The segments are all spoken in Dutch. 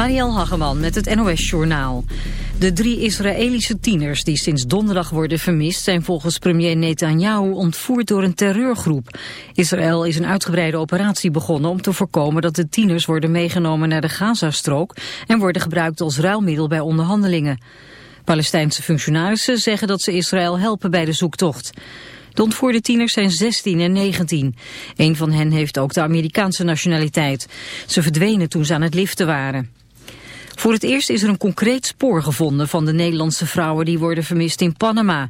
Marielle Hageman met het NOS Journaal. De drie Israëlische tieners die sinds donderdag worden vermist... zijn volgens premier Netanyahu ontvoerd door een terreurgroep. Israël is een uitgebreide operatie begonnen om te voorkomen... dat de tieners worden meegenomen naar de Gazastrook... en worden gebruikt als ruilmiddel bij onderhandelingen. Palestijnse functionarissen zeggen dat ze Israël helpen bij de zoektocht. De ontvoerde tieners zijn 16 en 19. Een van hen heeft ook de Amerikaanse nationaliteit. Ze verdwenen toen ze aan het liften waren. Voor het eerst is er een concreet spoor gevonden van de Nederlandse vrouwen die worden vermist in Panama.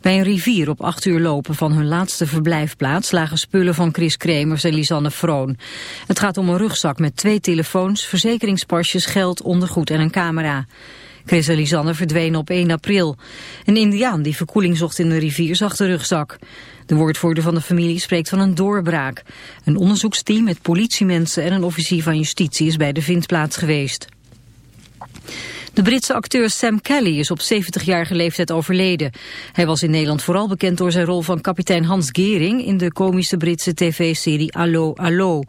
Bij een rivier op acht uur lopen van hun laatste verblijfplaats lagen spullen van Chris Kremers en Lisanne Vroon. Het gaat om een rugzak met twee telefoons, verzekeringspasjes, geld, ondergoed en een camera. Chris en Lisanne verdwenen op 1 april. Een indiaan die verkoeling zocht in de rivier zag de rugzak. De woordvoerder van de familie spreekt van een doorbraak. Een onderzoeksteam met politiemensen en een officier van justitie is bij de vindplaats geweest. De Britse acteur Sam Kelly is op 70-jarige leeftijd overleden. Hij was in Nederland vooral bekend door zijn rol van kapitein Hans Gering... in de komische Britse tv-serie Allo Allo.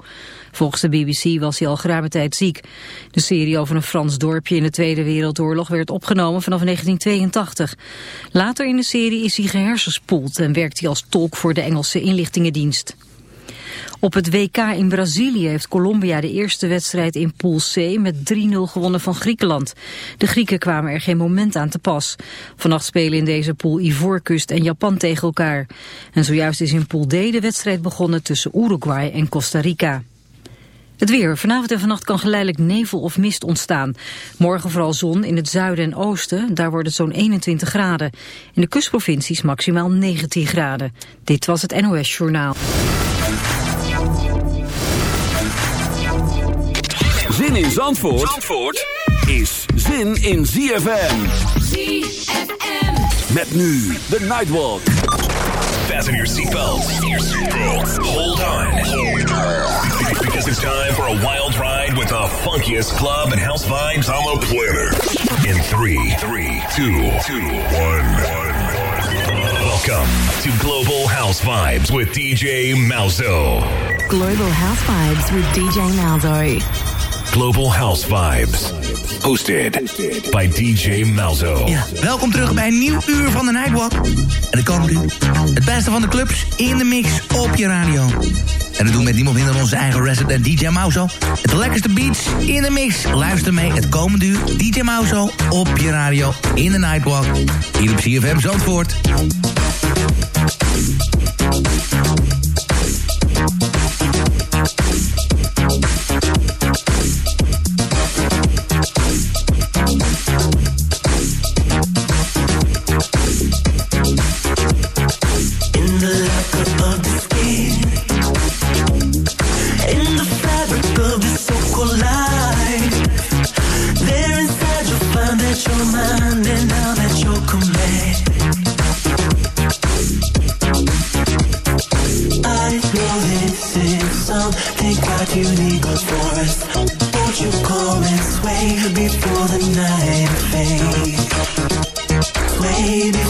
Volgens de BBC was hij al geruime tijd ziek. De serie over een Frans dorpje in de Tweede Wereldoorlog werd opgenomen vanaf 1982. Later in de serie is hij gehersenspoeld en werkt hij als tolk voor de Engelse inlichtingendienst. Op het WK in Brazilië heeft Colombia de eerste wedstrijd in Pool C met 3-0 gewonnen van Griekenland. De Grieken kwamen er geen moment aan te pas. Vannacht spelen in deze pool Ivoorkust en Japan tegen elkaar. En zojuist is in Pool D de wedstrijd begonnen tussen Uruguay en Costa Rica. Het weer. Vanavond en vannacht kan geleidelijk nevel of mist ontstaan. Morgen vooral zon in het zuiden en oosten. Daar wordt het zo'n 21 graden. In de kustprovincies maximaal 19 graden. Dit was het NOS Journaal. Zin in Zandvoort, Zandvoort is zin in ZFM. ZFM. Met nu de Nightwalk. Fasten your seatbelts. Hold on. Because it's time for a wild ride with the funkiest club and house vibes on the planet. In three, three, two, two, one, one. Welcome to Global House Vibes with DJ Malzo. Global House Vibes with DJ Malzo. Global House Vibes. Hosted by DJ Malzo. Ja, welkom terug bij een nieuw uur van de Nightwalk. En de komende uur, het beste van de clubs in de mix op je radio. En dat doen we met niemand minder dan onze eigen resident DJ Mauzo. Het lekkerste beats in de mix. Luister mee het komende uur. DJ Mauzo op je radio in de Nightwalk. Hier op CFM Zandvoort. Before the night fades? Sway before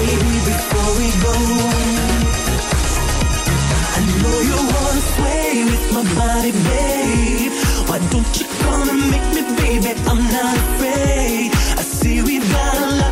baby, before we go. I know you wanna sway with my body, babe. Why don't you come and make me, baby? I'm not afraid. I see we've got a lot.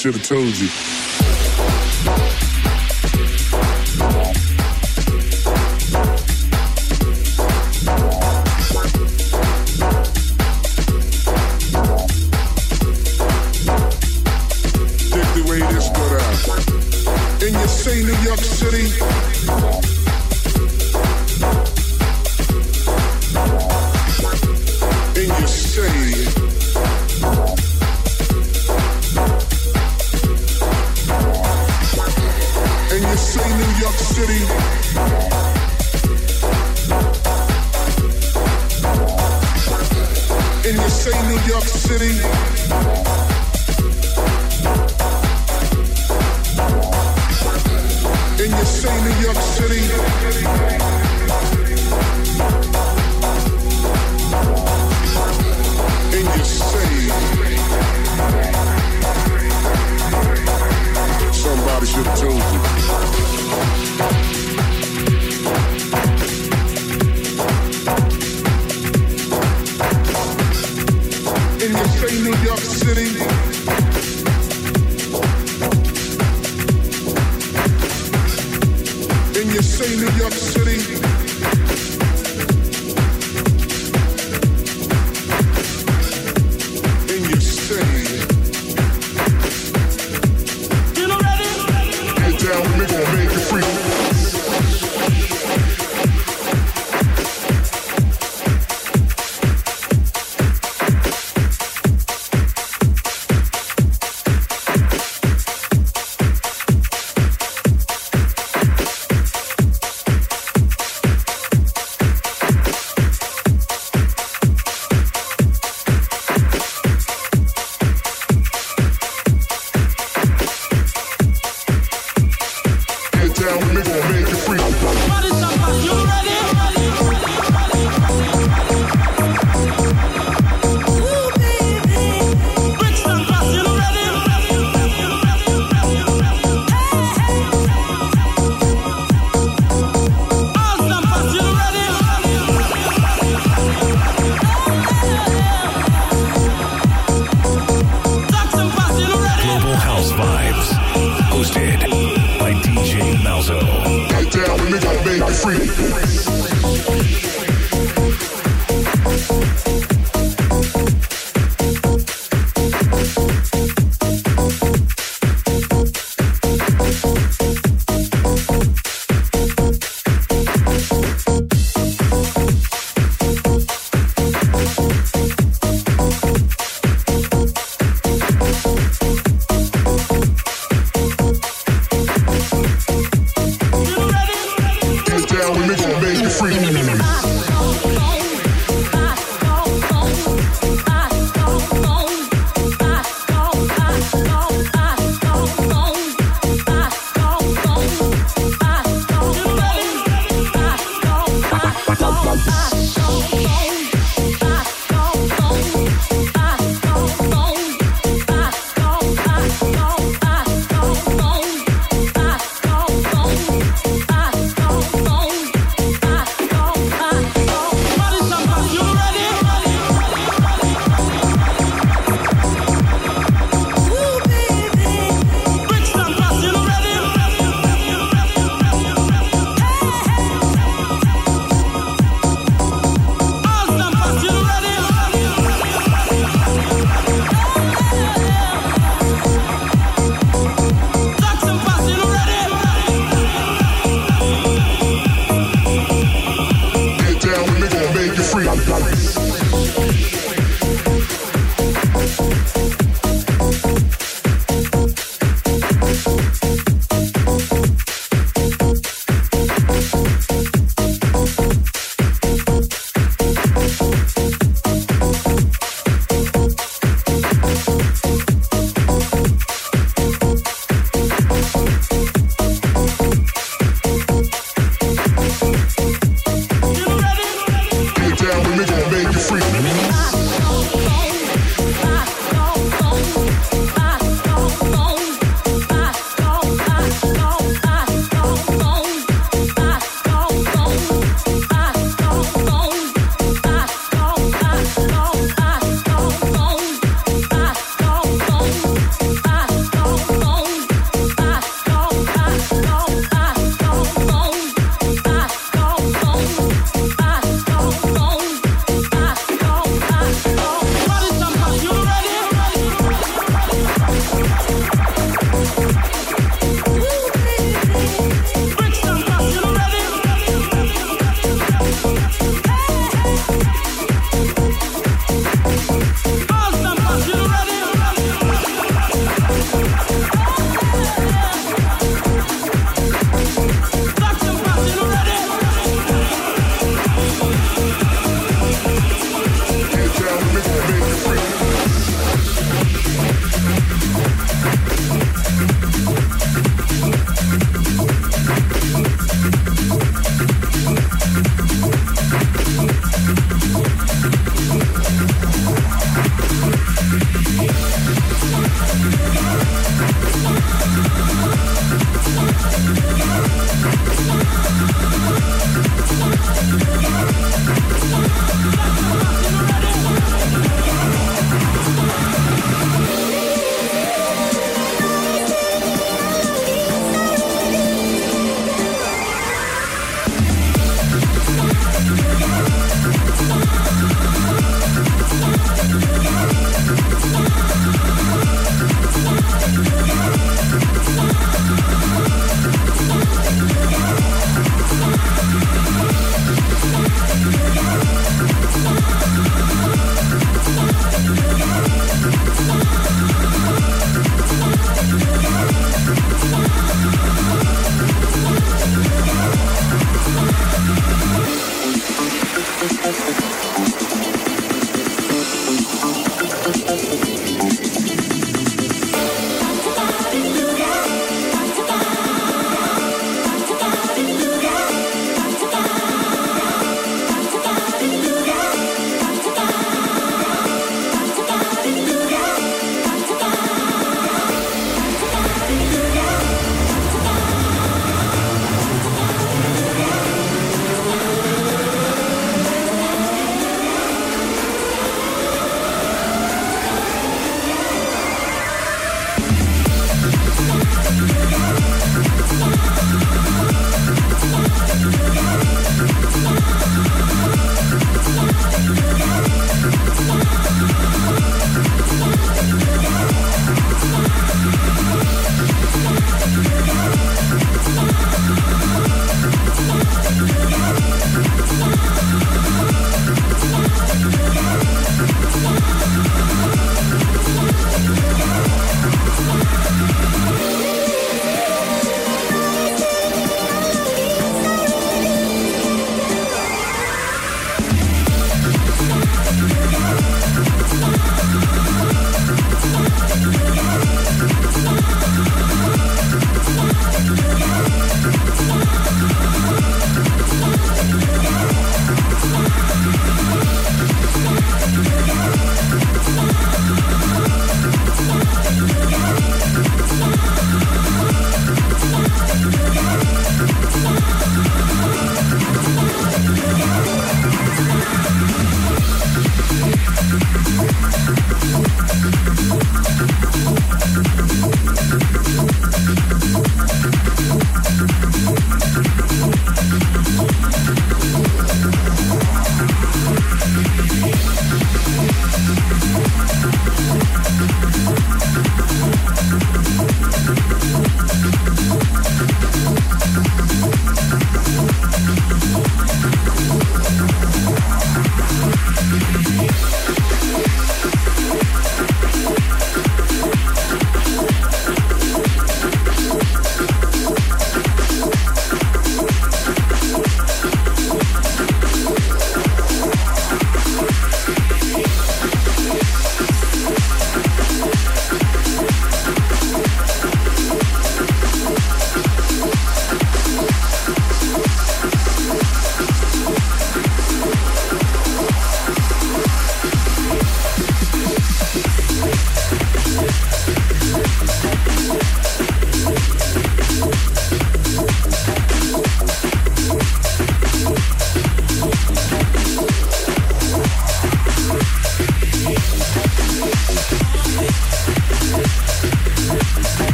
Should have told you. The way this go down. In your say New York City. New York City. And you say New York City. And you say New York City. And you say. probably should have you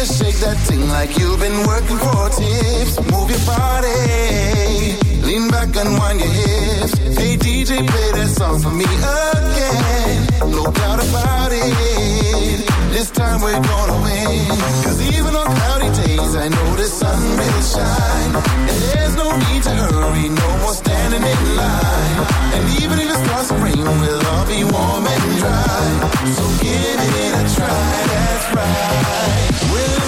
you shake that thing like you've been working for tips. Move your body, lean back and wind your hips. Hey DJ, play that song for me again. No doubt about it. This time we're gonna win. Cause even on cloudy days, I know the sun will shine. And there's no need to hurry, no more standing in line. And even if it starts to rain, we'll all be warm and dry. So give it a try, that's right.